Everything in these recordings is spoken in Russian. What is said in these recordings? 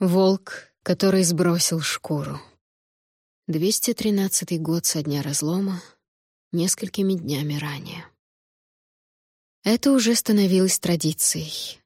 Волк, который сбросил шкуру. 213 год со дня разлома, несколькими днями ранее. Это уже становилось традицией.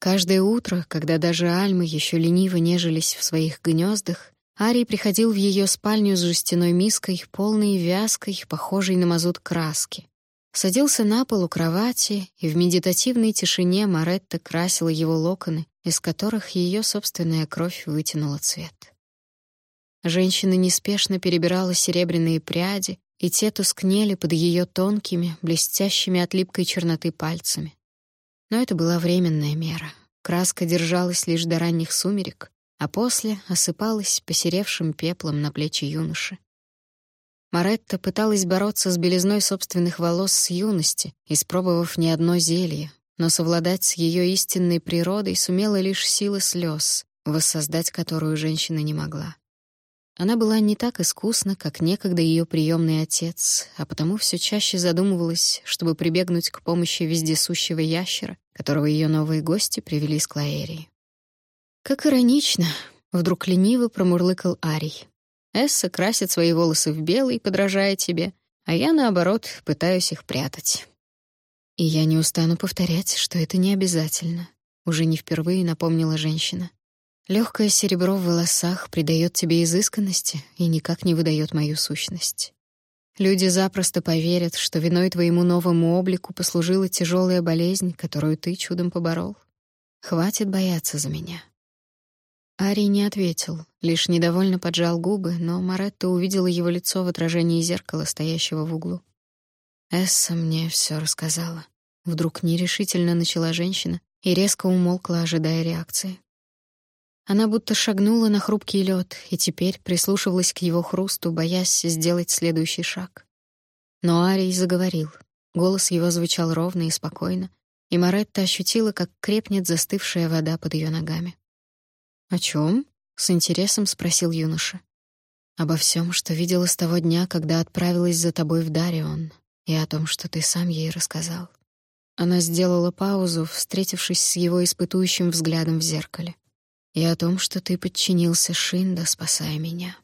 Каждое утро, когда даже альмы еще лениво нежились в своих гнездах, Арий приходил в ее спальню с жестяной миской, полной вязкой, похожей на мазут краски. Садился на пол у кровати, и в медитативной тишине Маретта красила его локоны, из которых ее собственная кровь вытянула цвет. Женщина неспешно перебирала серебряные пряди, и те тускнели под ее тонкими, блестящими от липкой черноты пальцами. Но это была временная мера. Краска держалась лишь до ранних сумерек, а после осыпалась посеревшим пеплом на плечи юноши. Маретта пыталась бороться с белизной собственных волос с юности, испробовав не одно зелье, но совладать с ее истинной природой сумела лишь сила слез, воссоздать которую женщина не могла. Она была не так искусна, как некогда ее приемный отец, а потому все чаще задумывалась, чтобы прибегнуть к помощи вездесущего ящера, которого ее новые гости привели с Клаэрии. Как иронично, вдруг лениво промурлыкал Арий. Эсса красит свои волосы в белый, подражая тебе, а я, наоборот, пытаюсь их прятать. И я не устану повторять, что это не обязательно, уже не впервые напомнила женщина. Легкое серебро в волосах придает тебе изысканности и никак не выдает мою сущность. Люди запросто поверят, что виной твоему новому облику послужила тяжелая болезнь, которую ты чудом поборол. Хватит бояться за меня. Ари не ответил, лишь недовольно поджал губы, но Маретта увидела его лицо в отражении зеркала, стоящего в углу. Эсса мне все рассказала. Вдруг нерешительно начала женщина и резко умолкла, ожидая реакции. Она будто шагнула на хрупкий лед и теперь прислушивалась к его хрусту, боясь сделать следующий шаг. Но Арий заговорил. Голос его звучал ровно и спокойно, и Маретта ощутила, как крепнет застывшая вода под ее ногами. «О чем? с интересом спросил юноша. «Обо всем, что видела с того дня, когда отправилась за тобой в Дарион, и о том, что ты сам ей рассказал». Она сделала паузу, встретившись с его испытующим взглядом в зеркале и о том, что ты подчинился Шинда, спасая меня.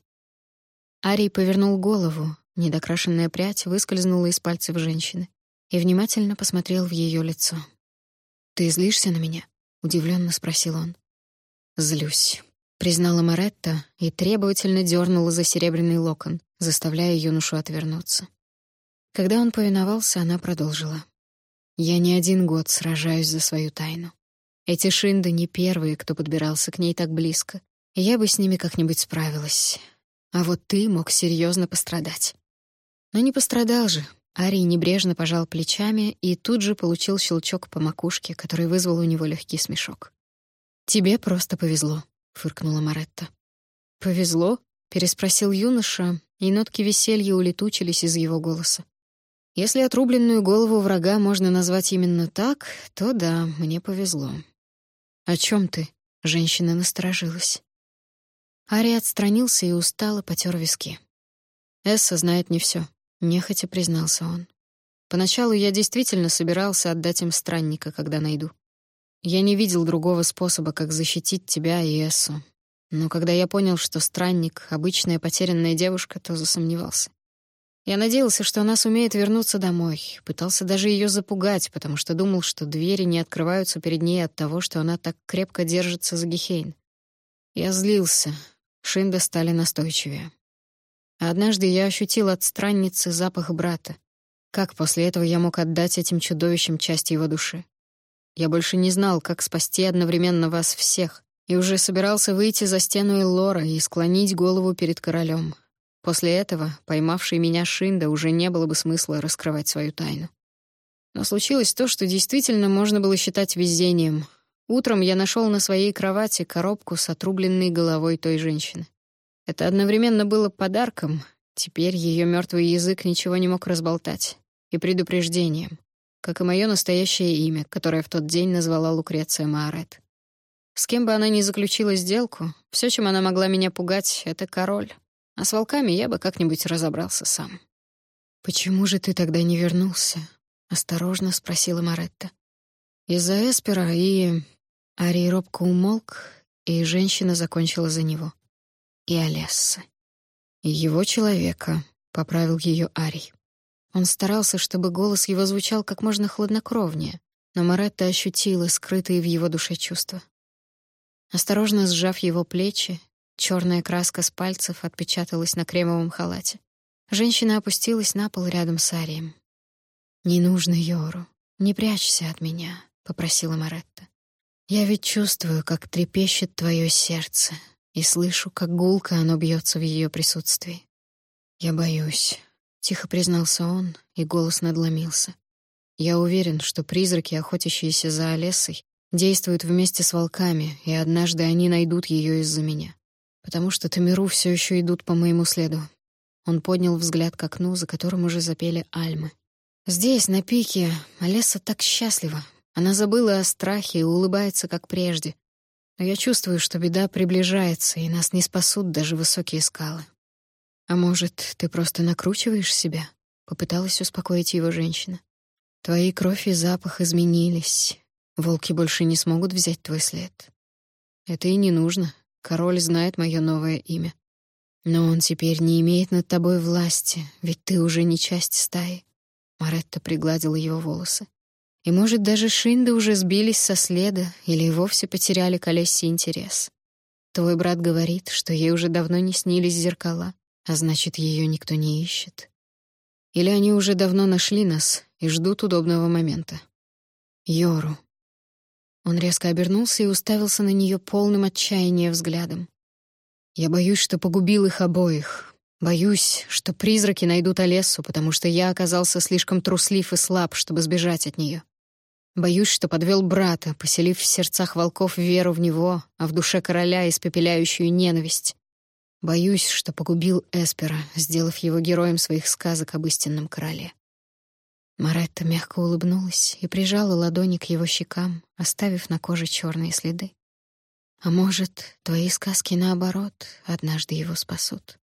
Арий повернул голову, недокрашенная прядь выскользнула из пальцев женщины и внимательно посмотрел в ее лицо. «Ты злишься на меня?» — удивленно спросил он. «Злюсь», — признала Маретта и требовательно дернула за серебряный локон, заставляя юношу отвернуться. Когда он повиновался, она продолжила. «Я не один год сражаюсь за свою тайну. Эти шинды не первые, кто подбирался к ней так близко. Я бы с ними как-нибудь справилась. А вот ты мог серьезно пострадать. Но не пострадал же. Арий небрежно пожал плечами и тут же получил щелчок по макушке, который вызвал у него легкий смешок. «Тебе просто повезло», — фыркнула Маретта. «Повезло?» — переспросил юноша, и нотки веселья улетучились из его голоса. «Если отрубленную голову врага можно назвать именно так, то да, мне повезло. «О чем ты?» — женщина насторожилась. Ари отстранился и устало потер виски. «Эсса знает не все, нехотя признался он. «Поначалу я действительно собирался отдать им странника, когда найду. Я не видел другого способа, как защитить тебя и Эссу. Но когда я понял, что странник — обычная потерянная девушка, то засомневался. Я надеялся, что она сумеет вернуться домой. Пытался даже ее запугать, потому что думал, что двери не открываются перед ней от того, что она так крепко держится за Гехейн. Я злился. Шинда стали настойчивее. А однажды я ощутил от странницы запах брата. Как после этого я мог отдать этим чудовищам часть его души? Я больше не знал, как спасти одновременно вас всех, и уже собирался выйти за стену Эллора и склонить голову перед королем. После этого поймавший меня Шинда уже не было бы смысла раскрывать свою тайну. Но случилось то, что действительно можно было считать везением. Утром я нашел на своей кровати коробку с отрубленной головой той женщины. Это одновременно было подарком, теперь ее мертвый язык ничего не мог разболтать, и предупреждением, как и мое настоящее имя, которое в тот день назвала Лукреция Маарет. С кем бы она ни заключила сделку, все, чем она могла меня пугать, — это король. А с волками я бы как-нибудь разобрался сам. «Почему же ты тогда не вернулся?» — осторожно спросила Маретта. «Из-за Эспера и...» Арий робко умолк, и женщина закончила за него. И Олесса. И его человека, поправил ее Арий. Он старался, чтобы голос его звучал как можно хладнокровнее, но Маретта ощутила скрытые в его душе чувства. Осторожно сжав его плечи, черная краска с пальцев отпечаталась на кремовом халате. Женщина опустилась на пол рядом с Арием. «Не нужно, Йору, не прячься от меня», — попросила Маретта. «Я ведь чувствую, как трепещет твое сердце, и слышу, как гулко оно бьется в ее присутствии. Я боюсь, тихо признался он, и голос надломился. Я уверен, что призраки, охотящиеся за Олесой, действуют вместе с волками, и однажды они найдут ее из-за меня. Потому что Тамиру все еще идут по моему следу. Он поднял взгляд к окну, за которым уже запели альмы. Здесь, на пике, Олеса так счастлива. Она забыла о страхе и улыбается, как прежде. Но я чувствую, что беда приближается, и нас не спасут даже высокие скалы. А может, ты просто накручиваешь себя? Попыталась успокоить его женщина. Твои кровь и запах изменились. Волки больше не смогут взять твой след. Это и не нужно. Король знает мое новое имя. Но он теперь не имеет над тобой власти, ведь ты уже не часть стаи. Маретта пригладила его волосы. И, может, даже Шинды уже сбились со следа или вовсе потеряли к интерес. Твой брат говорит, что ей уже давно не снились зеркала, а значит, ее никто не ищет. Или они уже давно нашли нас и ждут удобного момента. Йору. Он резко обернулся и уставился на нее полным отчаяния взглядом. Я боюсь, что погубил их обоих. Боюсь, что призраки найдут Олессу, потому что я оказался слишком труслив и слаб, чтобы сбежать от нее. Боюсь, что подвел брата, поселив в сердцах волков веру в него, а в душе короля испепеляющую ненависть. Боюсь, что погубил Эспера, сделав его героем своих сказок об истинном короле. Маретта мягко улыбнулась и прижала ладони к его щекам, оставив на коже черные следы. А может, твои сказки наоборот однажды его спасут.